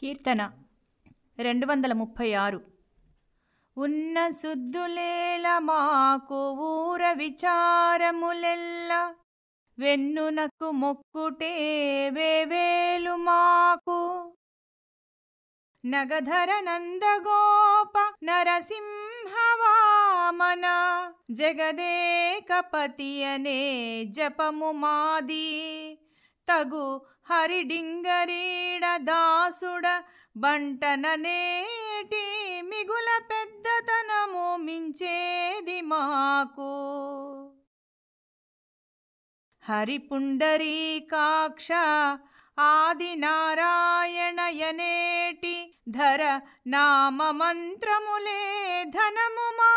కీర్తన రెండు వందల ముప్పై ఆరు. ఉన్న సుద్దులేల మాకు ఊర విచారములెల్ల వెన్నునకు మొక్కుటే వేవేలు మాకు. నగధర నందగోప నరసింహవామన జగదేకపతి అనే జపము మాది. తగు హరిడింగరీడ దాసుడ బంటననేటి మిగుల పెద్దతనము మించేది మాకు. హరిపుండరీకాక్ష ఆది నారాయణయనేటి ధర నామ మంత్రములే ధనము మా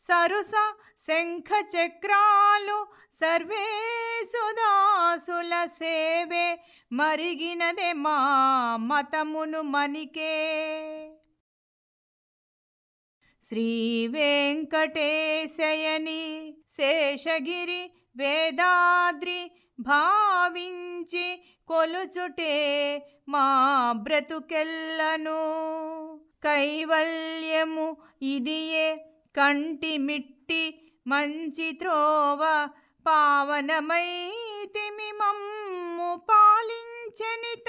సరుస శంఖ చక్రాలు సర్వేసుదాసుల సేవే మరిగినదే మా మతమును మనికే శ్రీ వెంకటేశయని శేషగిరి వేదాద్రి భావించి కొలుచుటే మా బ్రతుకెల్లను. కైవల్యము ఇదియే కంటి మిట్టి మంచి త్రోవ పావనమైతిమి మమ్ము పాలించనిత